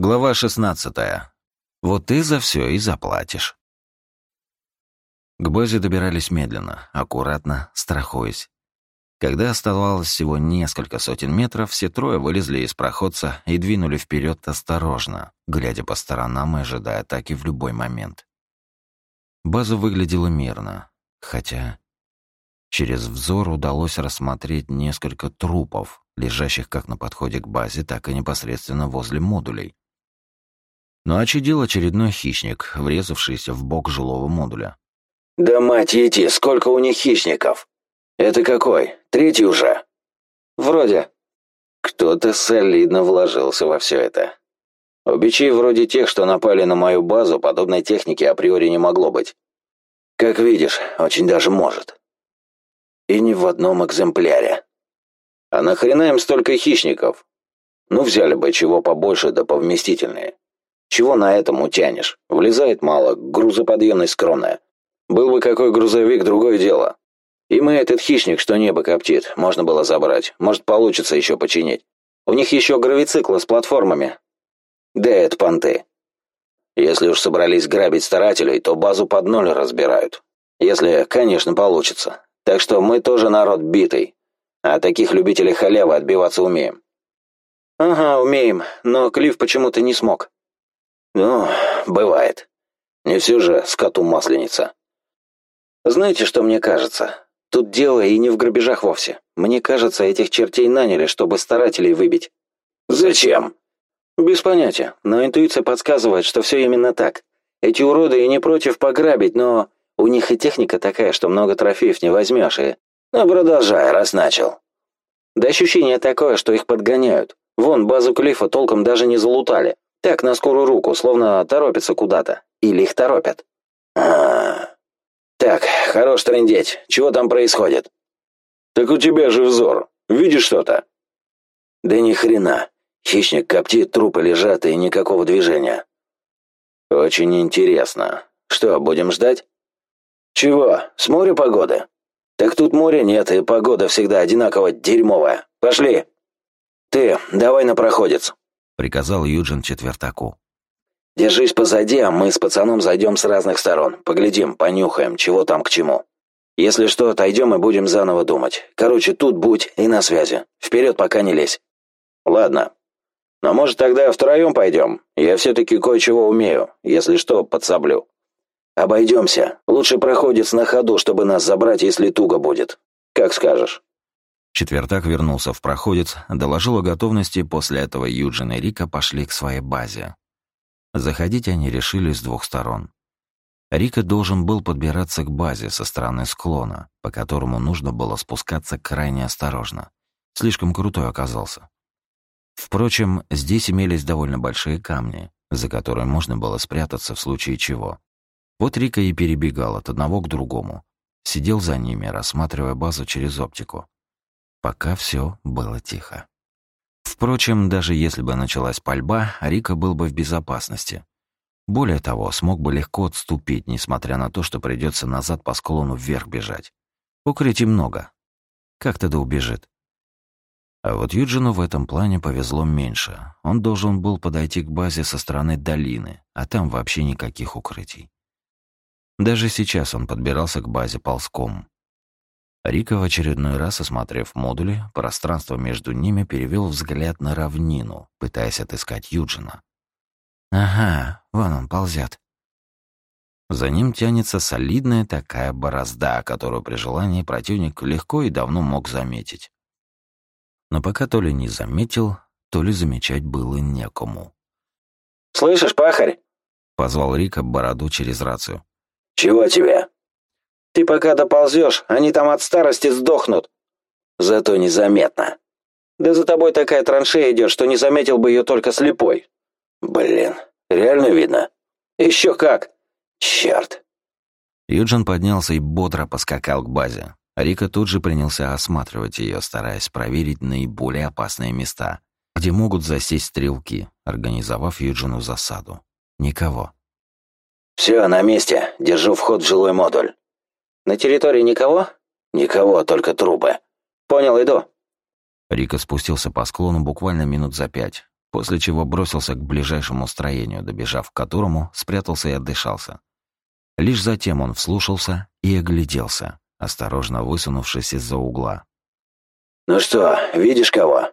Глава 16. Вот ты за все и заплатишь. К базе добирались медленно, аккуратно, страхуясь. Когда оставалось всего несколько сотен метров, все трое вылезли из проходца и двинули вперед осторожно, глядя по сторонам и ожидая атаки в любой момент. База выглядела мирно, хотя через взор удалось рассмотреть несколько трупов, лежащих как на подходе к базе, так и непосредственно возле модулей. Но очадил очередной хищник, врезавшийся в бок жилого модуля. «Да мать ети, сколько у них хищников! Это какой? Третий уже?» «Вроде». «Кто-то солидно вложился во все это. У бичей вроде тех, что напали на мою базу, подобной техники априори не могло быть. Как видишь, очень даже может. И не в одном экземпляре. А нахрена им столько хищников? Ну, взяли бы чего побольше да повместительнее. Чего на этом утянешь? Влезает мало, грузоподъемность скромная. Был бы какой грузовик, другое дело. И мы этот хищник, что небо коптит, можно было забрать. Может, получится еще починить. У них еще гравициклы с платформами. Да это понты. Если уж собрались грабить старателей, то базу под ноль разбирают. Если, конечно, получится. Так что мы тоже народ битый. А таких любителей халявы отбиваться умеем. Ага, умеем, но Клифф почему-то не смог. Ну, бывает. Не все же скоту масленица. Знаете, что мне кажется? Тут дело и не в грабежах вовсе. Мне кажется, этих чертей наняли, чтобы старателей выбить. Зачем? Без понятия, но интуиция подсказывает, что все именно так. Эти уроды и не против пограбить, но у них и техника такая, что много трофеев не возьмешь, и... Ну, продолжай, раз начал. Да ощущение такое, что их подгоняют. Вон, базу Клифа толком даже не залутали. Так, на скорую руку, словно торопятся куда-то. Или их торопят. А, -а, -а. Так, хорош трындеть. Чего там происходит? Так у тебя же взор. Видишь что-то? Да ни хрена. Хищник коптит, трупы лежат и никакого движения. Очень интересно. Что, будем ждать? Чего, с моря погода? Так тут моря нет, и погода всегда одинаково дерьмовая. Пошли. Ты, давай на проходец приказал Юджин четвертаку. «Держись позади, а мы с пацаном зайдем с разных сторон. Поглядим, понюхаем, чего там к чему. Если что, отойдем и будем заново думать. Короче, тут будь и на связи. Вперед пока не лезь». «Ладно. Но может тогда втроем пойдем? Я все-таки кое-чего умею. Если что, подсоблю». «Обойдемся. Лучше проходец на ходу, чтобы нас забрать, если туго будет. Как скажешь». Четвертак вернулся в проходец, доложил о готовности, после этого Юджин и Рика пошли к своей базе. Заходить они решили с двух сторон. Рика должен был подбираться к базе со стороны склона, по которому нужно было спускаться крайне осторожно. Слишком крутой оказался. Впрочем, здесь имелись довольно большие камни, за которые можно было спрятаться в случае чего. Вот Рика и перебегал от одного к другому. Сидел за ними, рассматривая базу через оптику пока все было тихо. Впрочем, даже если бы началась пальба, Рика был бы в безопасности. Более того, смог бы легко отступить, несмотря на то, что придется назад по склону вверх бежать. Укрытий много. Как тогда убежит? А вот Юджину в этом плане повезло меньше. Он должен был подойти к базе со стороны долины, а там вообще никаких укрытий. Даже сейчас он подбирался к базе ползком. Рика в очередной раз, осмотрев модули, пространство между ними перевел взгляд на равнину, пытаясь отыскать Юджина. «Ага, вон он ползет». За ним тянется солидная такая борозда, которую при желании противник легко и давно мог заметить. Но пока то ли не заметил, то ли замечать было некому. «Слышишь, пахарь?» — позвал Рика бороду через рацию. «Чего тебе?» Ты пока доползешь, они там от старости сдохнут. Зато незаметно. Да за тобой такая траншея идет, что не заметил бы ее только слепой. Блин, реально видно? Еще как. Черт. Юджин поднялся и бодро поскакал к базе. Рика тут же принялся осматривать ее, стараясь проверить наиболее опасные места, где могут засесть стрелки, организовав Юджину засаду. Никого. «Все, на месте. Держу вход в жилой модуль. На территории никого? Никого, только трубы. Понял, иду. Рика спустился по склону буквально минут за пять. после чего бросился к ближайшему строению, добежав к которому, спрятался и отдышался. Лишь затем он вслушался и огляделся, осторожно высунувшись из-за угла. «Ну что, видишь кого?»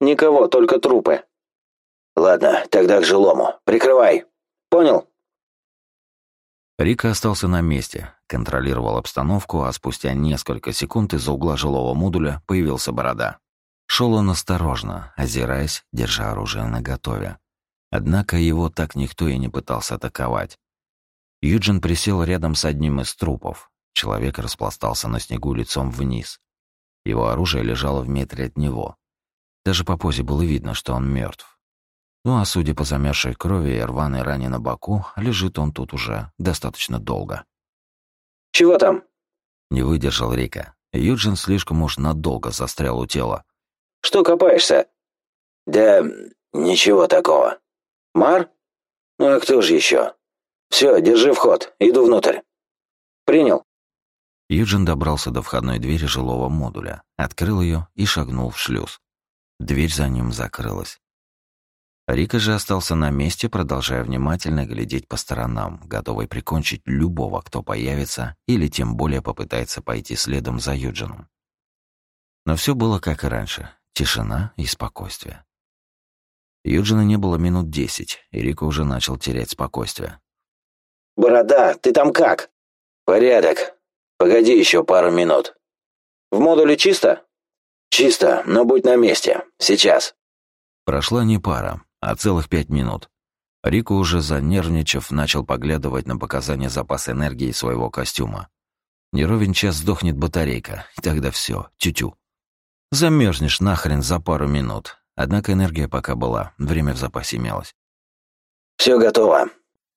«Никого, только трупы». «Ладно, тогда к жилому. Прикрывай. Понял?» Рика остался на месте, контролировал обстановку, а спустя несколько секунд из-за угла жилого модуля появился Борода. Шел он осторожно, озираясь, держа оружие наготове. Однако его так никто и не пытался атаковать. Юджин присел рядом с одним из трупов. Человек распластался на снегу лицом вниз. Его оружие лежало в метре от него. Даже по позе было видно, что он мертв. Ну а судя по замерзшей крови и рваной ране на боку, лежит он тут уже достаточно долго. «Чего там?» Не выдержал Рика. Юджин слишком уж надолго застрял у тела. «Что копаешься?» «Да ничего такого». «Мар?» «Ну а кто же еще? Все, держи вход, иду внутрь». «Принял». Юджин добрался до входной двери жилого модуля, открыл ее и шагнул в шлюз. Дверь за ним закрылась. Рика же остался на месте, продолжая внимательно глядеть по сторонам, готовый прикончить любого, кто появится или тем более попытается пойти следом за Юджином. Но все было как и раньше. Тишина и спокойствие. Юджина не было минут десять, и Рика уже начал терять спокойствие. «Борода, ты там как?» «Порядок. Погоди еще пару минут». «В модуле чисто?» «Чисто, но будь на месте. Сейчас». Прошла не пара, а целых пять минут. Рико, уже занервничав, начал поглядывать на показания запаса энергии своего костюма. Не ровен час сдохнет батарейка, и тогда все, тю-тю. Замерзнешь нахрен за пару минут. Однако энергия пока была, время в запасе имелось. Все готово.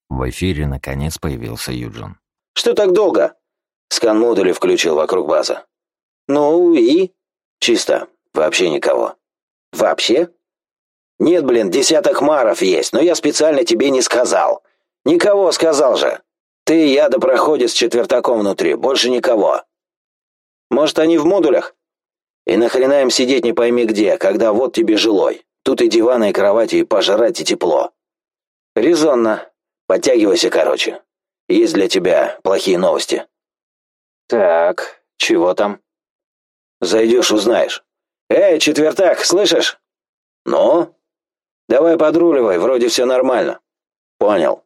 В эфире наконец появился Юджин. «Что так долго?» Скан модули включил вокруг базы. «Ну и?» «Чисто. Вообще никого». «Вообще?» «Нет, блин, десяток маров есть, но я специально тебе не сказал. Никого сказал же. Ты и я да проходит с четвертаком внутри, больше никого». «Может, они в модулях?» «И нахрена им сидеть не пойми где, когда вот тебе жилой. Тут и диваны, и кровати, и пожрать, и тепло». «Резонно. Подтягивайся, короче. Есть для тебя плохие новости». «Так, чего там?» «Зайдешь, узнаешь». «Эй, четвертак, слышишь?» «Ну?» Давай подруливай, вроде все нормально. Понял.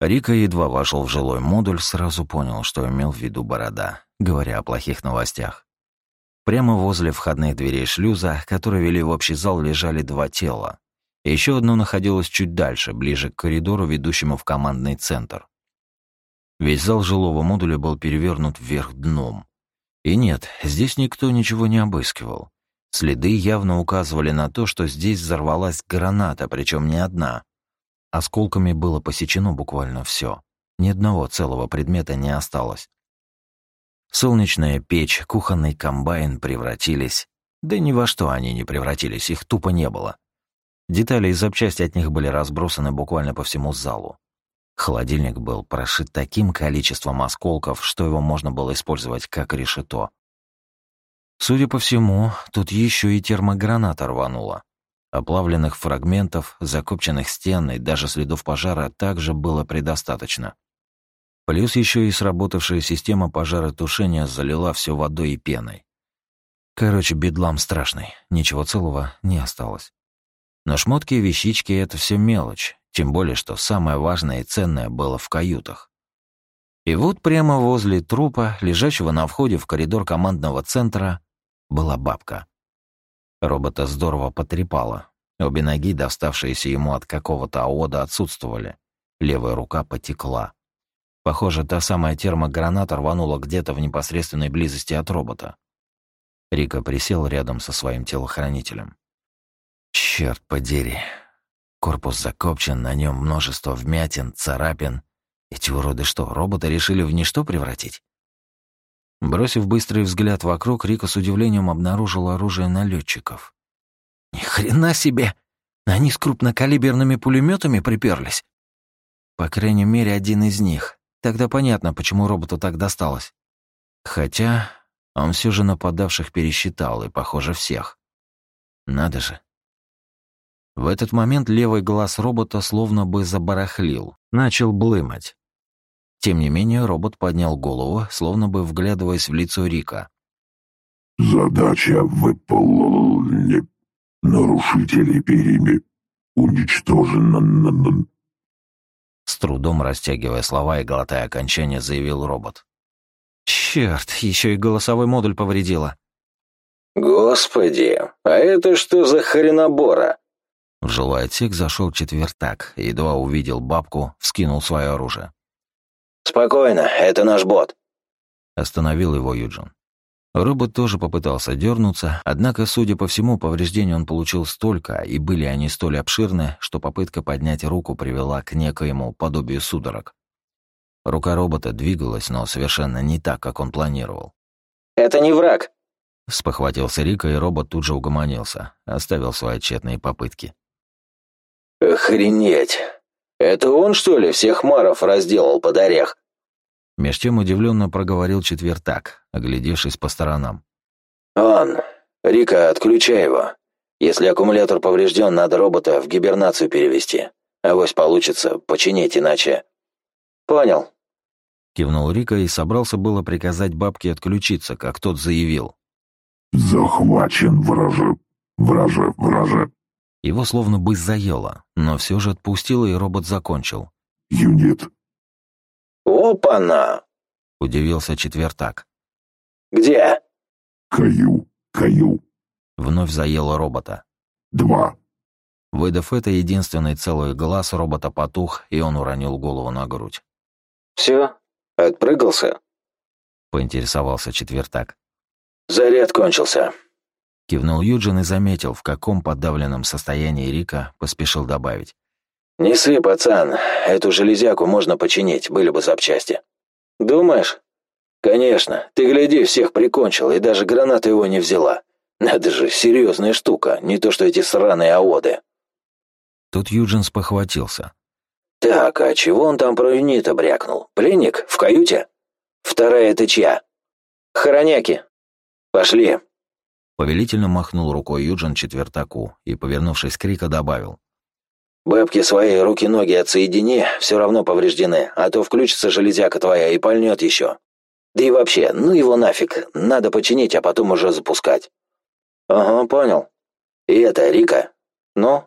Рика едва вошел в жилой модуль, сразу понял, что имел в виду Борода, говоря о плохих новостях. Прямо возле входных дверей шлюза, которые вели в общий зал, лежали два тела. Еще одно находилось чуть дальше, ближе к коридору, ведущему в командный центр. Весь зал жилого модуля был перевернут вверх дном. И нет, здесь никто ничего не обыскивал. Следы явно указывали на то, что здесь взорвалась граната, причем не одна. Осколками было посечено буквально все. Ни одного целого предмета не осталось. Солнечная печь, кухонный комбайн превратились... Да ни во что они не превратились, их тупо не было. Детали и запчасти от них были разбросаны буквально по всему залу. Холодильник был прошит таким количеством осколков, что его можно было использовать как решето. Судя по всему, тут еще и термограната рванула. Оплавленных фрагментов, закопченных стен и даже следов пожара также было предостаточно. Плюс еще и сработавшая система пожаротушения залила все водой и пеной. Короче, бедлам страшный, ничего целого не осталось. Но шмотки и вещички — это все мелочь, тем более, что самое важное и ценное было в каютах. И вот прямо возле трупа, лежащего на входе в коридор командного центра, была бабка. Робота здорово потрепало. Обе ноги, доставшиеся ему от какого-то аода, отсутствовали. Левая рука потекла. Похоже, та самая термограната рванула где-то в непосредственной близости от робота. Рика присел рядом со своим телохранителем. Черт подери. Корпус закопчен, на нем множество вмятин, царапин. Эти уроды что, робота решили в ничто превратить? Бросив быстрый взгляд вокруг, Рика с удивлением обнаружил оружие налетчиков. Ни хрена себе! Они с крупнокалиберными пулеметами приперлись. По крайней мере, один из них. Тогда понятно, почему роботу так досталось. Хотя он все же нападавших пересчитал, и, похоже, всех. Надо же. В этот момент левый глаз робота словно бы забарахлил, начал блымать. Тем не менее, робот поднял голову, словно бы вглядываясь в лицо Рика. «Задача выполнена. Нарушители перими уничтожены». С трудом растягивая слова и глотая окончание, заявил робот. «Черт, еще и голосовой модуль повредила». «Господи, а это что за хренобора?» В жилой отсек зашел четвертак, едва увидел бабку, вскинул свое оружие. «Спокойно, это наш бот», — остановил его Юджин. Робот тоже попытался дернуться, однако, судя по всему, повреждений он получил столько, и были они столь обширны, что попытка поднять руку привела к некоему подобию судорог. Рука робота двигалась, но совершенно не так, как он планировал. «Это не враг!» Спохватился Рика, и робот тут же угомонился, оставил свои тщетные попытки. «Охренеть! Это он, что ли, всех маров разделал под орех?» Меж тем удивленно проговорил четвертак, оглядевшись по сторонам. «Он! Рика, отключай его. Если аккумулятор поврежден, надо робота в гибернацию перевести. Авось получится починить иначе». «Понял». Кивнул Рика и собрался было приказать бабке отключиться, как тот заявил. «Захвачен, враже, враже, враже». Его словно бы заело, но все же отпустило, и робот закончил. «Юнит». «Опа-на!» — удивился четвертак. «Где?» «Каю, каю». Вновь заело робота. «Два». Выдав это, единственный целый глаз робота потух, и он уронил голову на грудь. «Все? Отпрыгался?» — поинтересовался четвертак. «Заряд кончился». Кивнул Юджин и заметил, в каком подавленном состоянии Рика поспешил добавить. «Несы, пацан, эту железяку можно починить, были бы запчасти». «Думаешь?» «Конечно, ты гляди, всех прикончил, и даже граната его не взяла. Надо же, серьезная штука, не то что эти сраные аоды». Тут Юджин спохватился. «Так, а чего он там про юнита брякнул? Пленник? В каюте? Вторая это чья?» «Хороняки», «Пошли!» Повелительно махнул рукой Юджин четвертаку и, повернувшись к Рика, добавил. «Бабки свои руки-ноги отсоедини, все равно повреждены, а то включится железяка твоя и пальнет еще. Да и вообще, ну его нафиг, надо починить, а потом уже запускать». «Ага, понял. И это, Рика. Ну,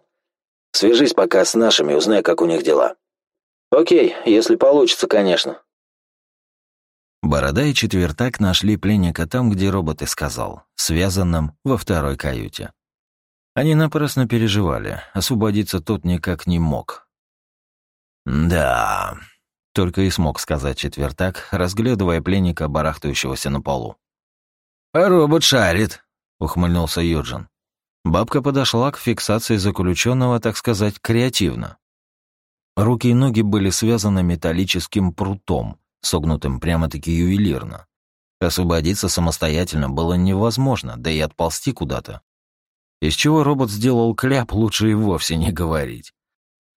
свяжись пока с нашими, узнай, как у них дела». «Окей, если получится, конечно». Борода и четвертак нашли пленника там, где робот и сказал, связанным во второй каюте. Они напрасно переживали, освободиться тот никак не мог. «Да», — только и смог сказать четвертак, разглядывая пленника, барахтающегося на полу. «А робот шарит», — ухмыльнулся Юджин. Бабка подошла к фиксации заключенного, так сказать, креативно. Руки и ноги были связаны металлическим прутом, согнутым прямо-таки ювелирно. Освободиться самостоятельно было невозможно, да и отползти куда-то. Из чего робот сделал кляп, лучше и вовсе не говорить.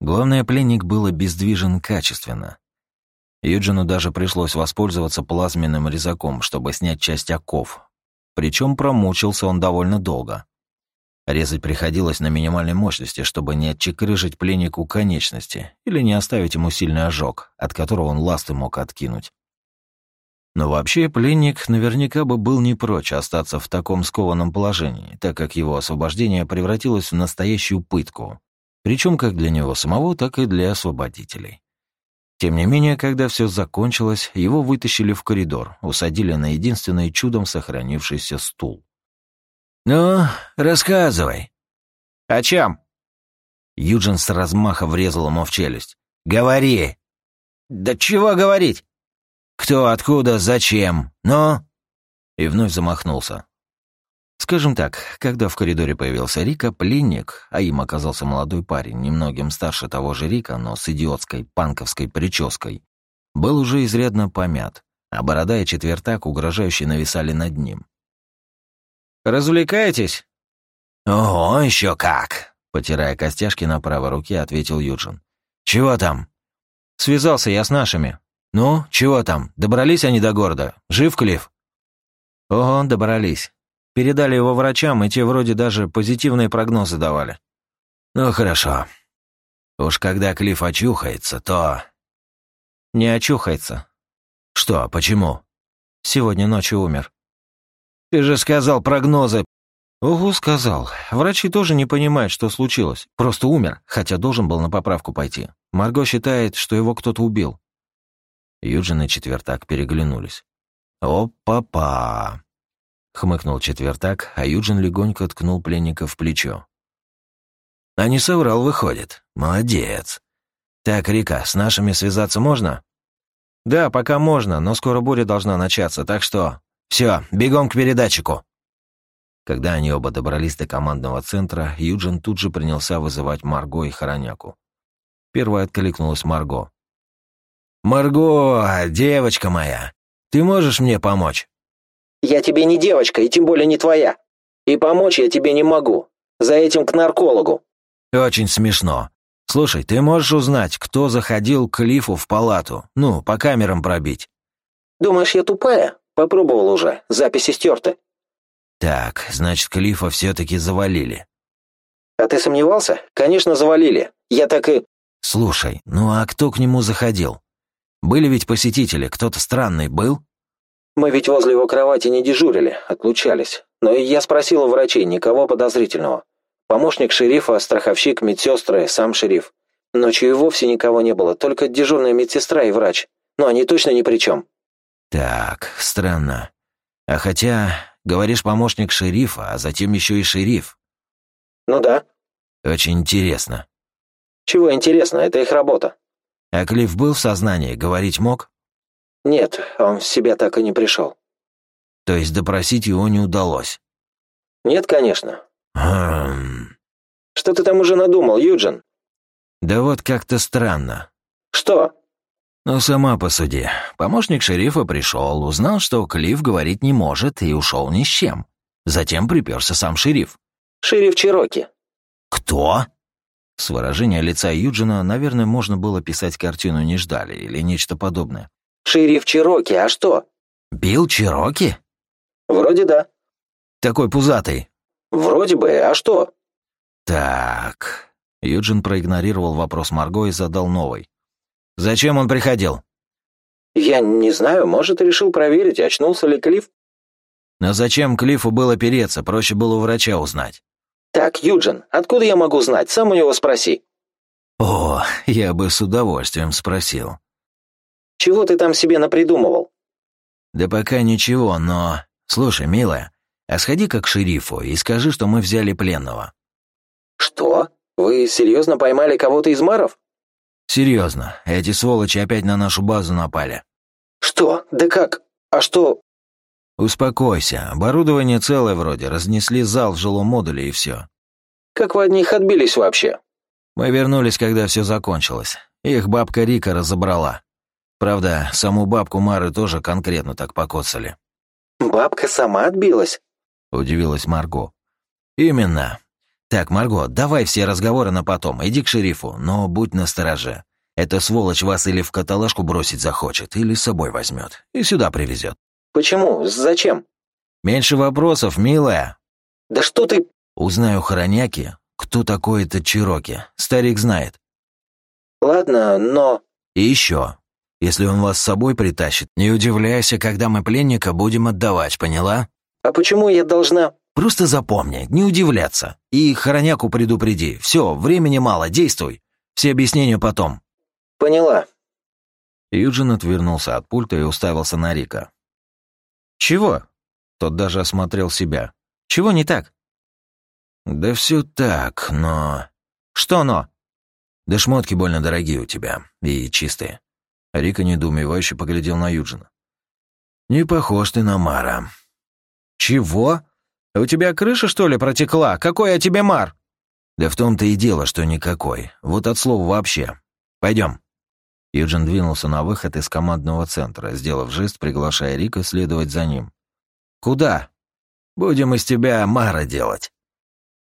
Главное, пленник был обездвижен качественно. Юджину даже пришлось воспользоваться плазменным резаком, чтобы снять часть оков. Причем промучился он довольно долго. Резать приходилось на минимальной мощности, чтобы не отчекрыжить пленнику конечности или не оставить ему сильный ожог, от которого он ласты мог откинуть. Но вообще пленник наверняка бы был не прочь остаться в таком скованном положении, так как его освобождение превратилось в настоящую пытку, причем как для него самого, так и для освободителей. Тем не менее, когда все закончилось, его вытащили в коридор, усадили на единственный чудом сохранившийся стул. «Ну, рассказывай». «О чем?» Юджин с размаха врезал ему в челюсть. «Говори!» «Да чего говорить?» «Кто, откуда, зачем? Ну?» И вновь замахнулся. Скажем так, когда в коридоре появился Рика, пленник, а им оказался молодой парень, немногим старше того же Рика, но с идиотской панковской прической, был уже изрядно помят, а борода и четвертак угрожающе нависали над ним. «Развлекаетесь?» «Ого, еще как!» — потирая костяшки на правой руке, ответил Юджин. «Чего там?» «Связался я с нашими». «Ну, чего там? Добрались они до города? Жив Клифф?» «Ого, добрались. Передали его врачам, и те вроде даже позитивные прогнозы давали. Ну хорошо. Уж когда Клифф очухается, то... Не очухается. Что, почему? Сегодня ночью умер. Ты же сказал прогнозы. Угу, сказал. Врачи тоже не понимают, что случилось. Просто умер, хотя должен был на поправку пойти. Марго считает, что его кто-то убил. Юджин и Четвертак переглянулись. «Опа-па!» — хмыкнул Четвертак, а Юджин легонько ткнул пленника в плечо. «А не соврал, выходит. Молодец. Так, Рика, с нашими связаться можно?» «Да, пока можно, но скоро буря должна начаться, так что...» «Все, бегом к передатчику!» Когда они оба добрались до командного центра, Юджин тут же принялся вызывать Марго и Хороняку. Первая откликнулась Марго. «Марго, девочка моя, ты можешь мне помочь?» «Я тебе не девочка, и тем более не твоя. И помочь я тебе не могу. За этим к наркологу». «Очень смешно. Слушай, ты можешь узнать, кто заходил к Лифу в палату? Ну, по камерам пробить». «Думаешь, я тупая? Попробовал уже. Записи стерты». «Так, значит, Клифа все-таки завалили». «А ты сомневался? Конечно, завалили. Я так и...» «Слушай, ну а кто к нему заходил? Были ведь посетители, кто-то странный был?» «Мы ведь возле его кровати не дежурили, отлучались. Но я спросил у врачей, никого подозрительного. Помощник шерифа, страховщик, медсестры, сам шериф. Ночью и вовсе никого не было, только дежурная медсестра и врач. Но они точно ни при чем». «Так, странно. А хотя, говоришь, помощник шерифа, а затем еще и шериф». «Ну да». «Очень интересно». «Чего интересно, это их работа». А Клифф был в сознании, говорить мог? Нет, он в себя так и не пришел. То есть допросить его не удалось? Нет, конечно. Хм... Что ты там уже надумал, Юджин? Да вот как-то странно. Что? Ну, сама посуди. Помощник шерифа пришел, узнал, что Клифф говорить не может, и ушел ни с чем. Затем приперся сам шериф. Шериф Чироки. Кто? С выражения лица Юджина, наверное, можно было писать картину «Не ждали» или нечто подобное. «Шериф Чироки, а что?» «Билл Чироки?» «Вроде да». «Такой пузатый?» «Вроде бы, а что?» «Так...» Юджин проигнорировал вопрос Марго и задал новый. «Зачем он приходил?» «Я не знаю, может, решил проверить, очнулся ли Клифф». «Но зачем Клиффу было переться? Проще было у врача узнать». «Так, Юджин, откуда я могу знать? Сам у него спроси». «О, я бы с удовольствием спросил». «Чего ты там себе напридумывал?» «Да пока ничего, но... Слушай, милая, а сходи-ка к шерифу и скажи, что мы взяли пленного». «Что? Вы серьезно поймали кого-то из маров?» «Серьезно, эти сволочи опять на нашу базу напали». «Что? Да как? А что?» «Успокойся, оборудование целое вроде, разнесли зал в жилом модуле и все». «Как вы от них отбились вообще?» «Мы вернулись, когда все закончилось. Их бабка Рика разобрала. Правда, саму бабку Мары тоже конкретно так покоцали». «Бабка сама отбилась?» — удивилась Марго. «Именно. Так, Марго, давай все разговоры на потом, иди к шерифу, но будь настороже. Эта сволочь вас или в каталажку бросить захочет, или с собой возьмет, и сюда привезет. «Почему? Зачем?» «Меньше вопросов, милая». «Да что ты...» «Узнаю хороняки, кто такой этот Чироки. Старик знает». «Ладно, но...» «И еще. Если он вас с собой притащит, не удивляйся, когда мы пленника будем отдавать, поняла?» «А почему я должна...» «Просто запомни, не удивляться. И хороняку предупреди. Все, времени мало, действуй. Все объяснения потом». «Поняла». Юджин отвернулся от пульта и уставился на Рика. «Чего?» Тот даже осмотрел себя. «Чего не так?» «Да все так, но...» «Что но?» «Да шмотки больно дорогие у тебя. И чистые». Рика недоумевающе поглядел на Юджина. «Не похож ты на Мара». «Чего? У тебя крыша, что ли, протекла? Какой я тебе Мар?» «Да в том-то и дело, что никакой. Вот от слова вообще. Пойдем». Юджин двинулся на выход из командного центра, сделав жест, приглашая Рика следовать за ним. «Куда?» «Будем из тебя Мара делать».